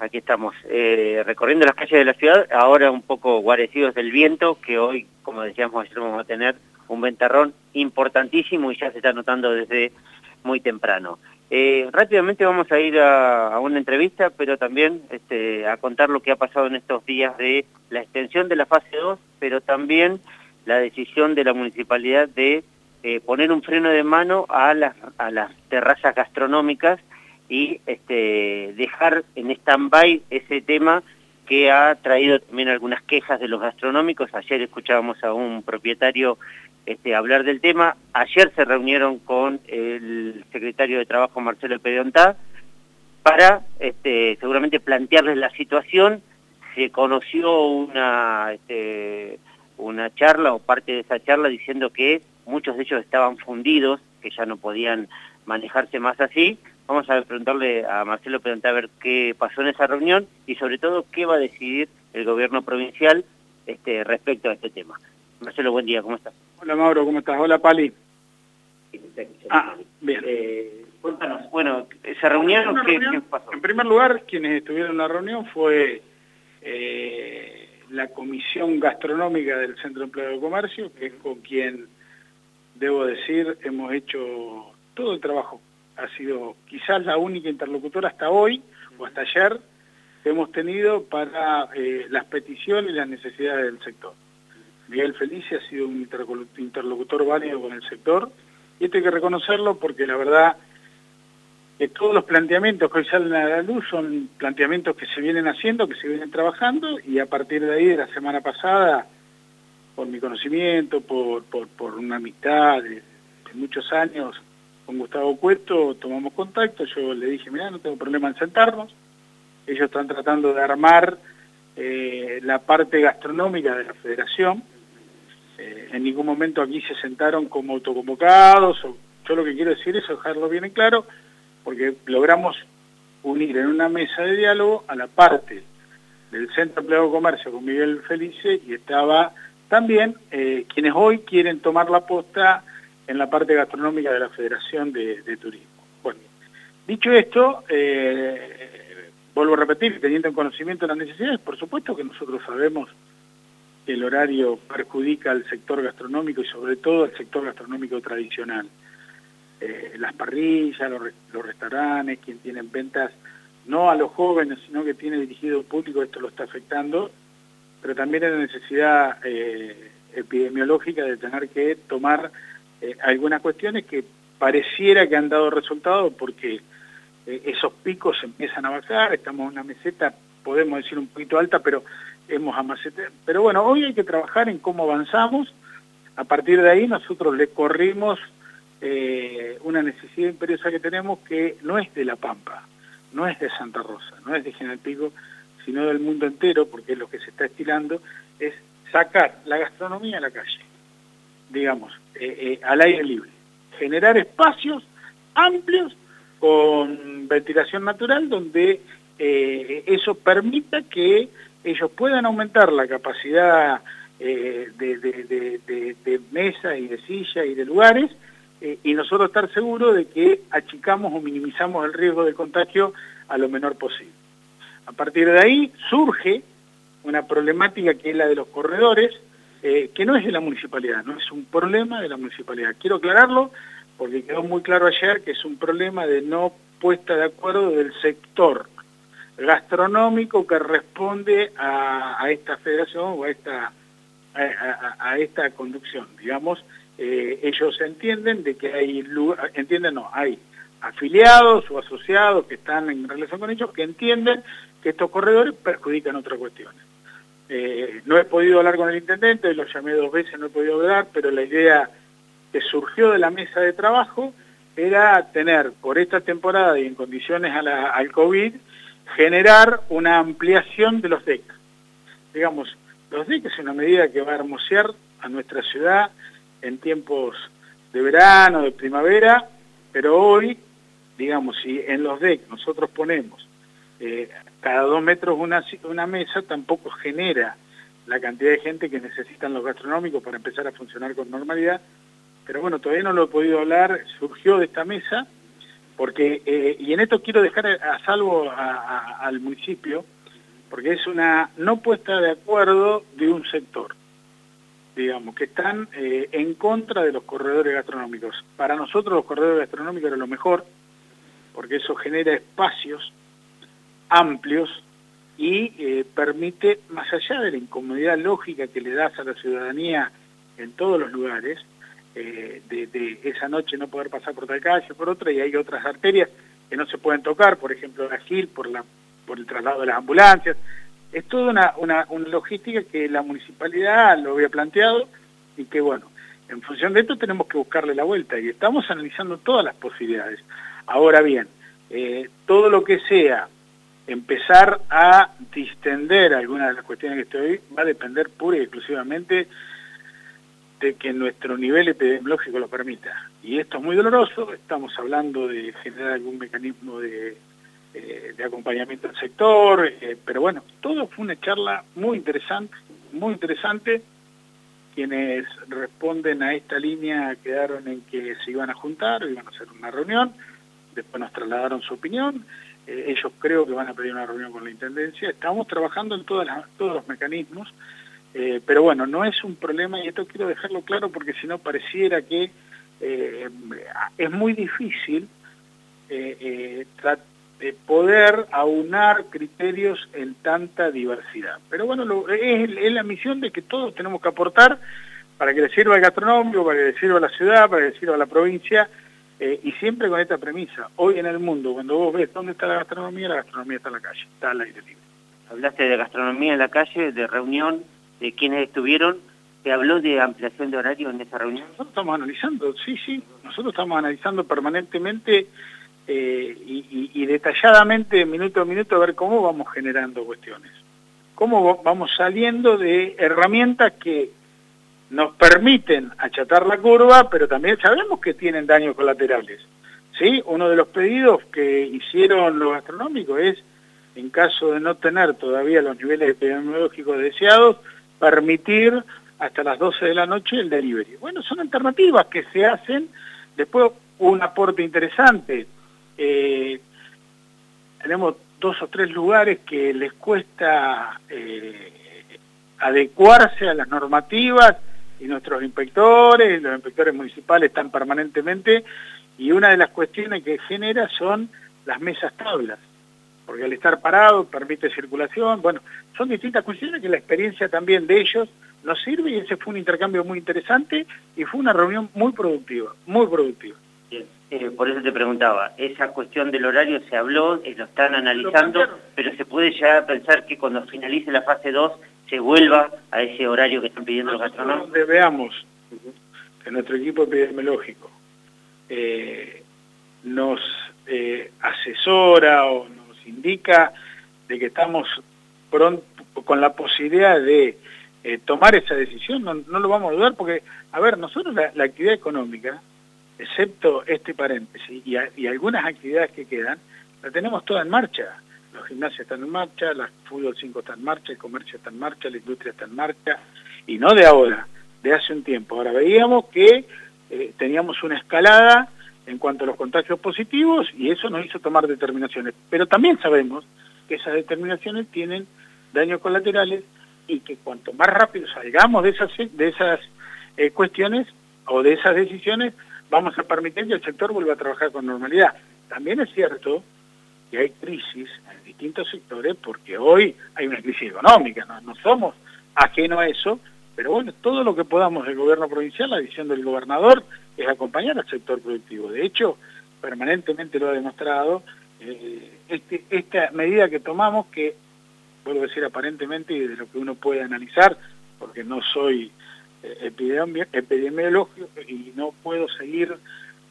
Aquí estamos, eh, recorriendo las calles de la ciudad, ahora un poco guarecidos del viento, que hoy, como decíamos ayer, vamos a tener un ventarrón importantísimo y ya se está notando desde muy temprano. Eh, rápidamente vamos a ir a, una entrevista, pero también este, a contar lo que ha pasado en estos días de la extensión de la fase 2, pero también la decisión de la municipalidad de eh, poner un freno de mano a las, a las terrazas gastronómicas y este, dejar en stand-by ese tema que ha traído también algunas quejas de los gastronómicos. Ayer escuchábamos a un propietario este, hablar del tema. Ayer se reunieron con el secretario de Trabajo, Marcelo Pediontá, para este, seguramente plantearles la situación. Se conoció una, este, una charla o parte de esa charla diciendo que muchos de ellos estaban fundidos, que ya no podían manejarse más así, Vamos a preguntarle a Marcelo Pedante a ver qué pasó en esa reunión y sobre todo qué va a decidir el gobierno provincial este, respecto a este tema. Marcelo, buen día, ¿cómo estás? Hola Mauro, ¿cómo estás? Hola Pali. Ah, bien. Eh, cuéntanos, bueno, ¿se reunieron? ¿Qué, pasó? En primer lugar, quienes estuvieron en la reunión fue eh, la Comisión Gastronómica del Centro de Empleo de Comercio, que es con quien, debo decir, hemos hecho todo el trabajo ha sido quizás la única interlocutora hasta hoy o hasta ayer que hemos tenido para eh, las peticiones y las necesidades del sector. Miguel Felice ha sido un interlocutor válido con el sector y esto hay que reconocerlo porque la verdad que todos los planteamientos que hoy salen a la luz son planteamientos que se vienen haciendo, que se vienen trabajando y a partir de ahí de la semana pasada, por mi conocimiento, por, por, una amistad de muchos años, con Gustavo Cueto tomamos contacto, yo le dije, mira, no tengo problema en sentarnos, ellos están tratando de armar eh, la parte gastronómica de la federación, eh, en ningún momento aquí se sentaron como autoconvocados, yo lo que quiero decir es dejarlo bien en claro, porque logramos unir en una mesa de diálogo a la parte del Centro Empleado de Comercio con Miguel Felice y estaba también eh, quienes hoy quieren tomar la posta en la parte gastronómica de la Federación de, Turismo. Bueno, dicho esto, eh, vuelvo a repetir, teniendo en conocimiento las necesidades, por supuesto que nosotros sabemos que el horario perjudica al sector gastronómico y sobre todo al sector gastronómico tradicional. Eh, las parrillas, los, restaurantes, quien tienen ventas no a los jóvenes, sino que tiene dirigido público, esto lo está afectando, pero también hay la necesidad eh, epidemiológica de tener que tomar eh, algunas cuestiones que pareciera que han dado resultado porque eh, esos picos empiezan a bajar, estamos en una meseta, podemos decir un poquito alta, pero hemos amaceteado. Pero bueno, hoy hay que trabajar en cómo avanzamos, a partir de ahí nosotros le corrimos eh, una necesidad imperiosa que tenemos que no es de La Pampa, no es de Santa Rosa, no es de General Pico, sino del mundo entero, porque es lo que se está estilando, es sacar la gastronomía a la calle digamos, eh, eh, al aire libre. Generar espacios amplios con ventilación natural donde eh, eso permita que ellos puedan aumentar la capacidad de, de, mesa y de silla y de lugares y nosotros estar seguros de que achicamos o minimizamos el riesgo de contagio a lo menor posible. A partir de ahí surge una problemática que es la de los corredores, eh, que no es de la municipalidad, no es un problema de la municipalidad. Quiero aclararlo porque quedó muy claro ayer que es un problema de no puesta de acuerdo del sector gastronómico que responde a, esta federación o a esta, a, esta conducción. Digamos, eh, ellos entienden de que hay, entienden no, hay afiliados o asociados que están en relación con ellos que entienden que estos corredores perjudican otras cuestiones. Eh, no he podido hablar con el intendente, lo llamé dos veces, no he podido hablar, pero la idea que surgió de la mesa de trabajo era tener por esta temporada y en condiciones al COVID, generar una ampliación de los DEC. Digamos, los DEC es una medida que va a hermosear a nuestra ciudad en tiempos de verano, de primavera, pero hoy, digamos, si en los DEC nosotros ponemos eh, cada dos metros una, una mesa tampoco genera la cantidad de gente que necesitan los gastronómicos para empezar a funcionar con normalidad. Pero bueno, todavía no lo he podido hablar, surgió de esta mesa porque, eh, y en esto quiero dejar a salvo al municipio, porque es una no puesta de acuerdo de un sector, digamos, que están eh, en contra de los corredores gastronómicos. Para nosotros los corredores gastronómicos era lo mejor, porque eso genera espacios amplios y eh, permite, más allá de la incomodidad lógica que le das a la ciudadanía en todos los lugares, eh, de, esa noche no poder pasar por tal calle, por otra, y hay otras arterias que no se pueden tocar, por ejemplo la GIL, por, la, por el traslado de las ambulancias. Es toda una, una, una logística que la municipalidad lo había planteado y que, bueno, en función de esto tenemos que buscarle la vuelta y estamos analizando todas las posibilidades. Ahora bien, eh, todo lo que sea empezar a distender algunas de las cuestiones que estoy va a depender pura y exclusivamente de que nuestro nivel epidemiológico lo permita. Y esto es muy doloroso, estamos hablando de generar algún mecanismo de, eh, acompañamiento del sector, eh, pero bueno, todo fue una charla muy interesante, muy interesante. Quienes responden a esta línea quedaron en que se iban a juntar, iban a hacer una reunión, después nos trasladaron su opinión, eh, ellos creo que van a pedir una reunión con la Intendencia, estamos trabajando en todas todos los mecanismos, eh, pero bueno, no es un problema, y esto quiero dejarlo claro porque si no pareciera que eh, es muy difícil eh, poder aunar criterios en tanta diversidad. Pero bueno, es, es, la misión de que todos tenemos que aportar para que le sirva al gastronómico, para que le sirva la ciudad, para que le sirva la provincia, y siempre con esta premisa. Hoy en el mundo, cuando vos ves dónde está la gastronomía, la gastronomía está en la calle, está al aire libre. Hablaste de gastronomía en la calle, de reunión, de quienes estuvieron, ¿se habló de ampliación de horario en esa reunión? Nosotros estamos analizando, sí, sí, nosotros estamos analizando permanentemente eh, y, detalladamente, minuto a minuto, a ver cómo vamos generando cuestiones. Cómo vamos saliendo de herramientas que nos permiten achatar la curva, pero también sabemos que tienen daños colaterales. ¿sí? Uno de los pedidos que hicieron los gastronómicos es, en caso de no tener todavía los niveles epidemiológicos deseados, permitir hasta las 12 de la noche el delivery. Bueno, son alternativas que se hacen. Después, un aporte interesante. Eh, tenemos dos o tres lugares que les cuesta eh, adecuarse a las normativas y nuestros inspectores, los inspectores municipales están permanentemente y una de las cuestiones que genera son las mesas tablas porque al estar parado permite circulación, bueno, son distintas cuestiones que la experiencia también de ellos nos sirve y ese fue un intercambio muy interesante y fue una reunión muy productiva, muy productiva. Bien. Eh, por eso te preguntaba, esa cuestión del horario se habló, eh, lo están analizando, pero se puede ya pensar que cuando finalice la fase 2 se vuelva a ese horario que están pidiendo los gastronómicos. Veamos que nuestro equipo epidemiológico eh, nos asesora o indica de que estamos pronto, con la posibilidad de eh, tomar esa decisión, no, lo vamos a dudar porque, a ver, nosotros la, actividad económica, excepto este paréntesis y, y, algunas actividades que quedan, la tenemos toda en marcha. Los gimnasios están en marcha, la fútbol 5 está en marcha, el comercio está en marcha, la industria está en marcha, y no de ahora, de hace un tiempo. Ahora veíamos que eh, teníamos una escalada en cuanto a los contagios positivos y eso nos hizo tomar determinaciones. Pero también sabemos que esas determinaciones tienen daños colaterales y que cuanto más rápido salgamos de esas, de esas eh, cuestiones o de esas decisiones, vamos a permitir que el sector vuelva a trabajar con normalidad. También es cierto que hay crisis en distintos sectores porque hoy hay una crisis económica, no, no somos ajenos a eso, pero bueno, todo lo que podamos del gobierno provincial, la decisión del gobernador, es acompañar al sector productivo. De hecho, permanentemente lo ha demostrado. Eh, este, esta medida que tomamos, que vuelvo a decir aparentemente y de lo que uno puede analizar, porque no soy eh, epidemiólogo y no puedo seguir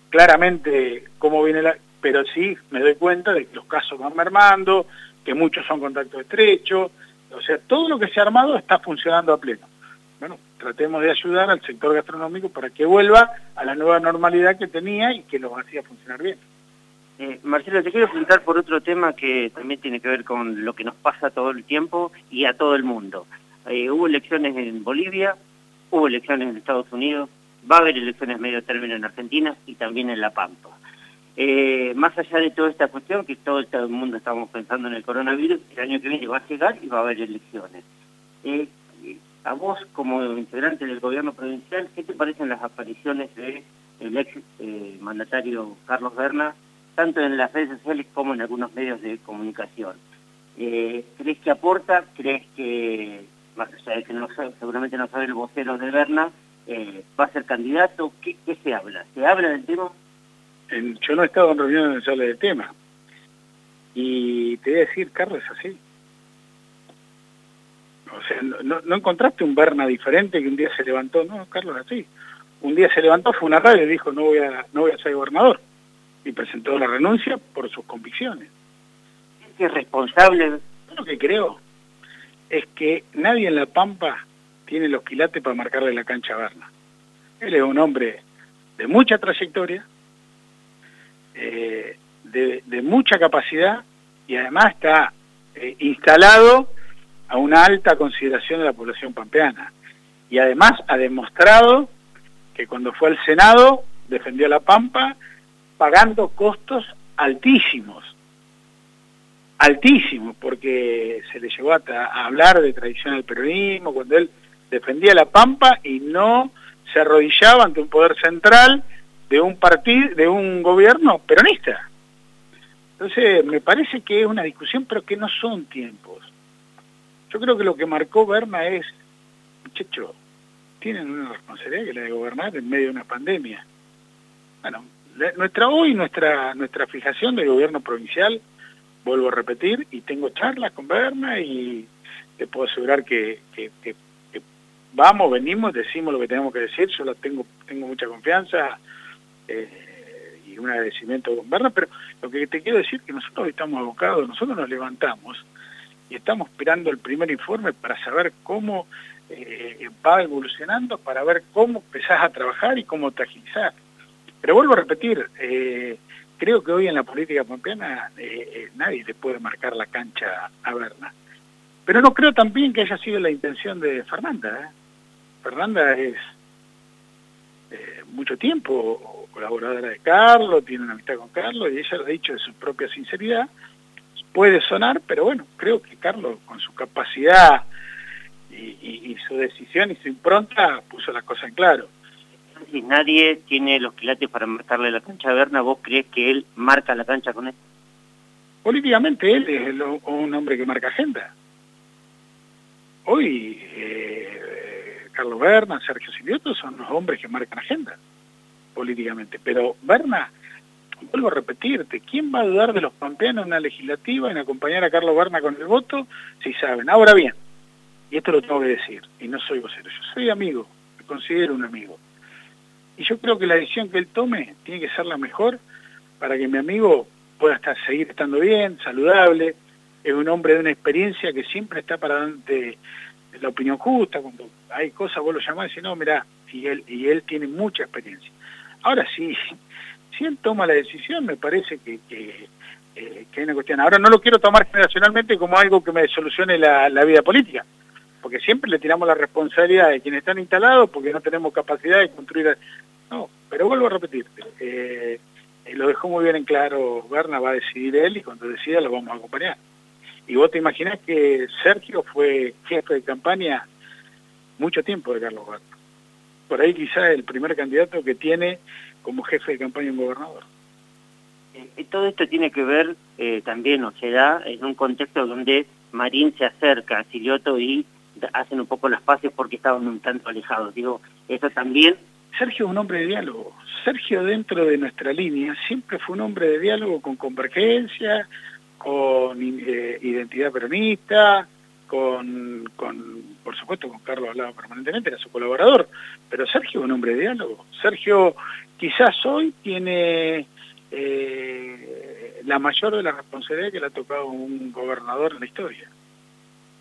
claramente cómo viene la... Pero sí me doy cuenta de que los casos van mermando, que muchos son contactos estrechos, o sea, todo lo que se ha armado está funcionando a pleno bueno, tratemos de ayudar al sector gastronómico para que vuelva a la nueva normalidad que tenía y que lo hacía funcionar bien. Eh, Marcelo, te quiero preguntar por otro tema que también tiene que ver con lo que nos pasa todo el tiempo y a todo el mundo. Eh, hubo elecciones en Bolivia, hubo elecciones en Estados Unidos, va a haber elecciones medio término en Argentina y también en La Pampa. Eh, más allá de toda esta cuestión, que todo el mundo estamos pensando en el coronavirus, el año que viene va a llegar y va a haber elecciones. Eh, a vos, como integrante del gobierno provincial, ¿qué te parecen las apariciones del de ex eh, mandatario Carlos Berna, tanto en las redes sociales como en algunos medios de comunicación? ¿Crees que aporta? ¿Crees que, más allá de que no, seguramente no sabe el vocero de Berna, va a ser candidato? ¿Qué, ¿Qué se habla? ¿Se habla del tema? Yo no he estado en reuniones donde se del tema. Y te voy a decir, Carlos, es así. O sea, no, encontraste un Berna diferente que un día se levantó, no, Carlos, así. Un día se levantó, fue una radio y dijo, no voy a, no voy a ser gobernador. Y presentó la renuncia por sus convicciones. ¿Es responsable? lo que creo es que nadie en La Pampa tiene los quilates para marcarle la cancha a Berna. Él es un hombre de mucha trayectoria, eh, de, mucha capacidad y además está eh, instalado a una alta consideración de la población pampeana. Y además ha demostrado que cuando fue al Senado defendió la Pampa pagando costos altísimos, altísimos, porque se le llegó a, a hablar de tradición del peronismo, cuando él defendía la Pampa y no se arrodillaba ante un poder central de un partido, de un gobierno peronista. Entonces, me parece que es una discusión, pero que no son tiempos. Yo creo que lo que marcó Berna es, muchachos, tienen una responsabilidad que la de gobernar en medio de una pandemia. Bueno, nuestra hoy, nuestra, nuestra fijación del gobierno provincial, vuelvo a repetir, y tengo charlas con Berna y te puedo asegurar que, que, que, que vamos, venimos, decimos lo que tenemos que decir, yo tengo, tengo mucha confianza, eh, y un agradecimiento con Berna, pero lo que te quiero decir es que nosotros estamos abocados, nosotros nos levantamos y estamos esperando el primer informe para saber cómo eh, va evolucionando, para ver cómo empezás a trabajar y cómo te agilizás. Pero vuelvo a repetir, eh, creo que hoy en la política pampeana nadie le puede marcar la cancha a Berna. Pero no creo también que haya sido la intención de Fernanda. Fernanda es mucho tiempo colaboradora de Carlos, tiene una amistad con Carlos y ella lo ha dicho de su propia sinceridad. Puede sonar, pero bueno, creo que Carlos con su capacidad y, su decisión y su impronta puso las cosas en claro. Si nadie tiene los quilates para marcarle la cancha a Berna, ¿vos crees que él marca la cancha con él? Políticamente él es un hombre que marca agenda. Hoy eh, Carlos Berna, Sergio Silvioto son los hombres que marcan agenda políticamente. Pero, Berna, vuelvo a repetirte, ¿quién va a dudar de los pampeanos en una legislativa en acompañar a Carlos Berna con el voto si saben? Ahora bien, y esto lo tengo que decir, y no soy vocero, yo soy amigo, me considero un amigo. Y yo creo que la decisión que él tome tiene que ser la mejor para que mi amigo pueda estar, seguir estando bien, saludable, es un hombre de una experiencia que siempre está para de la opinión justa, cuando hay cosas vos lo llamás y no, mira y él, y él tiene mucha experiencia. Ahora sí, si él toma la decisión, me parece que, que, eh, hay una cuestión. Ahora no lo quiero tomar generacionalmente como algo que me solucione la, vida política, porque siempre le tiramos la responsabilidad de quienes están instalados porque no tenemos capacidad de construir... No, pero vuelvo a repetirte, eh, lo dejó muy bien en claro, Berna va a decidir él y cuando decida lo vamos a acompañar. Y vos te imaginás que Sergio fue jefe de campaña mucho tiempo de Carlos Berna por ahí quizá el primer candidato que tiene como jefe de campaña un gobernador. Eh, todo esto tiene que ver eh, también, o se da en un contexto donde Marín se acerca a Silioto y hacen un poco las paces porque estaban un tanto alejados. Digo, eso también... Sergio es un hombre de diálogo. Sergio dentro de nuestra línea siempre fue un hombre de diálogo con convergencia, con eh, identidad peronista, con, con, por supuesto, con Carlos hablaba permanentemente, era su colaborador, pero Sergio es un hombre de diálogo. Sergio quizás hoy tiene eh, la mayor de las responsabilidades que le ha tocado un gobernador en la historia.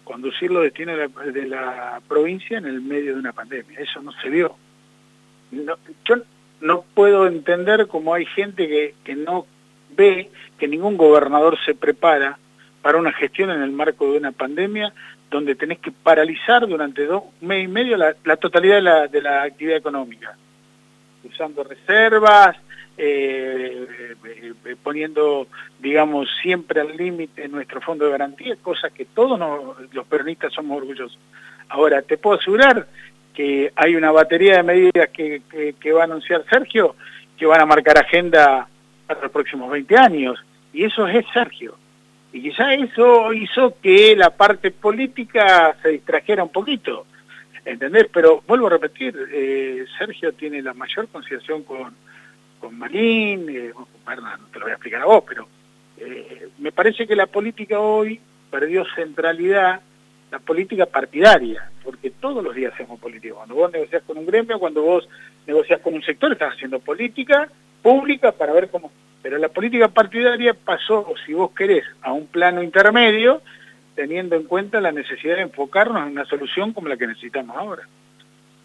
Conducir los destinos de la, provincia en el medio de una pandemia. Eso no se vio. yo no puedo entender cómo hay gente que, que no ve que ningún gobernador se prepara para una gestión en el marco de una pandemia donde tenés que paralizar durante dos meses y medio la, totalidad de la, actividad económica, usando reservas, eh, poniendo, digamos, siempre al límite nuestro fondo de garantía, cosa que todos los peronistas somos orgullosos. Ahora, te puedo asegurar que hay una batería de medidas que, que va a anunciar Sergio que van a marcar agenda para los próximos 20 años, y eso es Sergio. Y quizá eso hizo que la parte política se distrajera un poquito, ¿entendés? Pero vuelvo a repetir, eh, Sergio tiene la mayor conciliación con, con Marín, eh, no te lo voy a explicar a vos, pero eh, me parece que la política hoy perdió centralidad, la política partidaria, porque todos los días hacemos política. Cuando vos negociás con un gremio, cuando vos negociás con un sector, estás haciendo política pública para ver cómo... Pero la política partidaria pasó, si vos querés, a un plano intermedio, teniendo en cuenta la necesidad de enfocarnos en una solución como la que necesitamos ahora.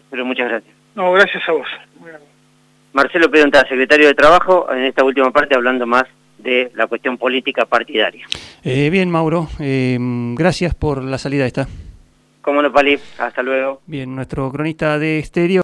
Pero muchas gracias. No, gracias a vos. Marcelo Pedonta, secretario de Trabajo, en esta última parte hablando más de la cuestión política partidaria. Eh, bien, Mauro, eh, gracias por la salida esta. Cómo no, Pali, hasta luego. Bien, nuestro cronista de exterior.